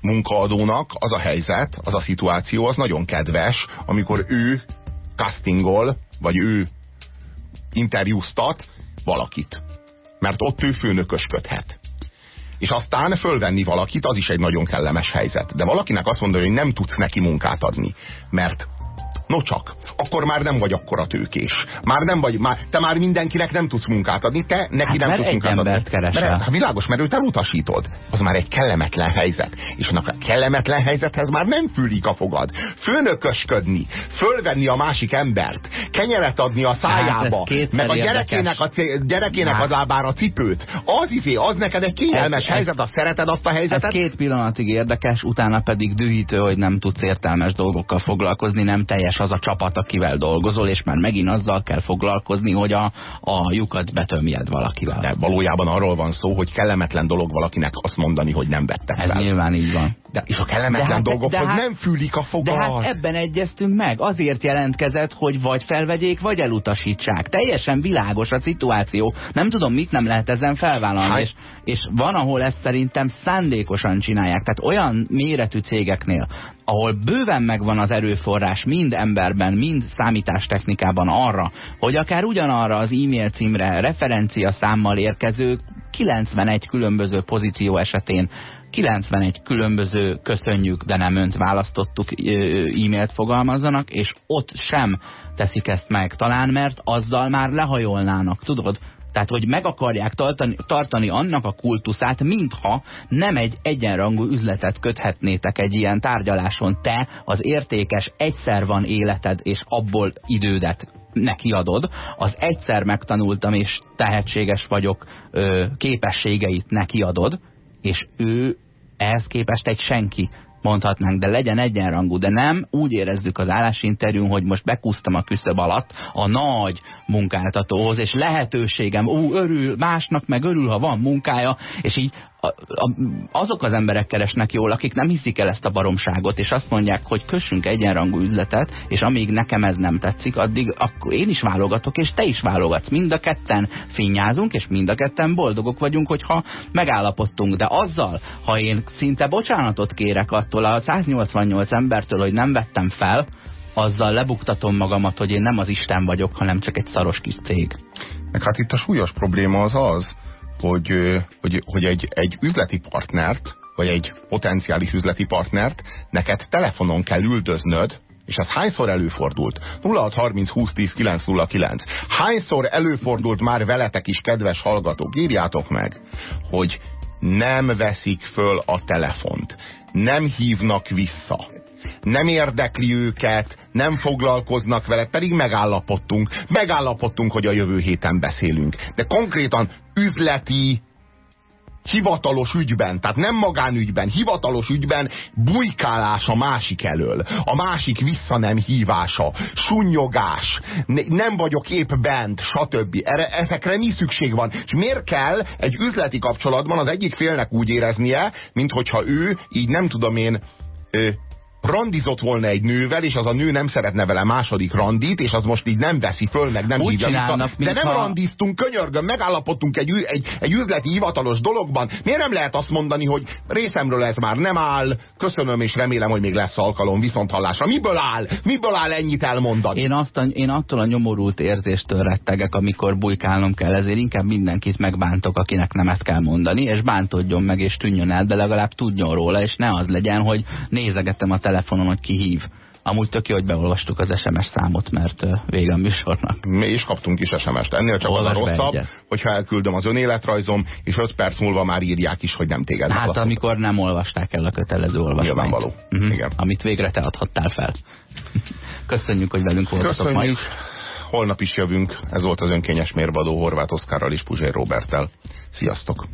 munkaadónak az a helyzet, az a szituáció, az nagyon kedves, amikor ő castingol, vagy ő interjúztat valakit mert ott ő főnökösködhet. És aztán fölvenni valakit, az is egy nagyon kellemes helyzet. De valakinek azt mondani, hogy nem tudsz neki munkát adni, mert No csak, akkor már nem vagy akkora tőkés. Már nem vagy, már, te már mindenkinek nem tudsz munkát adni, te neki hát, nem tudsz munkát adni. Keresel. Mert, hát világos, mert őt elutasítod. Az már egy kellemetlen helyzet. És annak a kellemetlen helyzethez már nem fűlik a fogad. Főnökösködni, fölvenni a másik embert, kenyeret adni a szájába, hát meg a gyerekének, a, gyerekének hát. az lábára cipőt. Az izé, az neked egy kényelmes ez, helyzet, azt szereted azt a helyzetet? Ez két pillanatig érdekes, utána pedig dühítő, hogy nem tudsz értelmes dolgokkal foglalkozni, nem teljes az a csapat, akivel dolgozol, és már megint azzal kell foglalkozni, hogy a, a lyukat betömjed valakivel. De valójában arról van szó, hogy kellemetlen dolog valakinek azt mondani, hogy nem vettek fel. Ez nyilván így van. De, és a kellemetlen hát, dolgok, hogy hát, nem fűlik a fogad. De hát ebben egyeztünk meg. Azért jelentkezett, hogy vagy felvegyék, vagy elutasítsák. Teljesen világos a szituáció. Nem tudom, mit nem lehet ezen felvállalni. Hát. És, és van, ahol ezt szerintem szándékosan csinálják. Tehát olyan méretű cégeknél, ahol bőven megvan az erőforrás mind emberben, mind számítástechnikában arra, hogy akár ugyanarra az e-mail címre referencia számmal érkező 91 különböző pozíció esetén 91 különböző köszönjük, de nem önt választottuk e-mailt fogalmazzanak, és ott sem teszik ezt meg. Talán mert azzal már lehajolnának, tudod? Tehát, hogy meg akarják tartani, tartani annak a kultuszát, mintha nem egy egyenrangú üzletet köthetnétek egy ilyen tárgyaláson. Te az értékes egyszer van életed, és abból idődet neki adod, az egyszer megtanultam, és tehetséges vagyok ö, képességeit neki adod, és ő ehhez képest egy senki mondhatnánk, de legyen egyenrangú, de nem úgy érezzük az állásinterjún, hogy most bekúztam a küszöb alatt a nagy munkáltatóhoz, és lehetőségem, ú, örül, másnak meg örül, ha van munkája, és így azok az emberek keresnek jól, akik nem hiszik el ezt a baromságot, és azt mondják, hogy kössünk egyenrangú üzletet, és amíg nekem ez nem tetszik, addig akkor én is válogatok, és te is válogatsz. Mind a ketten finnyázunk, és mind a ketten boldogok vagyunk, hogyha megállapodtunk. De azzal, ha én szinte bocsánatot kérek attól a 188 embertől, hogy nem vettem fel, azzal lebuktatom magamat, hogy én nem az Isten vagyok, hanem csak egy szaros kis cég. Meg hát itt a súlyos probléma az az, hogy, hogy, hogy egy, egy üzleti partnert, vagy egy potenciális üzleti partnert neked telefonon kell üldöznöd, és ez hányszor előfordult? 0630 20 10 909. Hányszor előfordult már veletek is, kedves hallgatók? Írjátok meg, hogy nem veszik föl a telefont, nem hívnak vissza nem érdekli őket, nem foglalkoznak vele, pedig megállapodtunk. Megállapodtunk, hogy a jövő héten beszélünk. De konkrétan üzleti, hivatalos ügyben, tehát nem magánügyben, hivatalos ügyben bujkálás a másik elől, a másik vissza nem hívása, sunnyogás, nem vagyok épp bent, stb. Erre, ezekre mi szükség van? És miért kell egy üzleti kapcsolatban az egyik félnek úgy éreznie, mint hogyha ő így nem tudom én randizott volna egy nővel, és az a nő nem szeretne vele második randit, és az most így nem veszi föl, meg nem hívja vissza. De nem ha... randiztunk, könyörgöm, megállapodtunk egy, egy, egy üzleti hivatalos dologban. Miért nem lehet azt mondani, hogy részemről ez már nem áll, köszönöm, és remélem, hogy még lesz alkalom viszont hallásra. Miből áll? Miből áll ennyit elmondani? Én, azt a, én attól a nyomorult érzéstől rettegek, amikor bujkálnom kell, ezért inkább mindenkit megbántok, akinek nem ezt kell mondani, és bántódjon meg, és tűnjön el, de legalább tudjon róla, és ne az legyen, hogy nézegetem a telefonon, hogy ki hív Amúgy tök jó, hogy beolvastuk az SMS számot, mert vége a műsornak. Mi is kaptunk is SMS-t. Ennél csak Olvas az a rosszabb, egyet. hogyha elküldöm az önéletrajzom, és 5 perc múlva már írják is, hogy nem téged. Hát amikor nem olvasták el a kötelező olvasmányt. Nyilvánvaló. Uh -huh. Igen. Amit végre te adhattál fel. [laughs] Köszönjük, hogy velünk voltatok ma is. Holnap is jövünk. Ez volt az önkényes mérvadó Horváth Oszkárral és Puzsér Robertel. Sziasztok!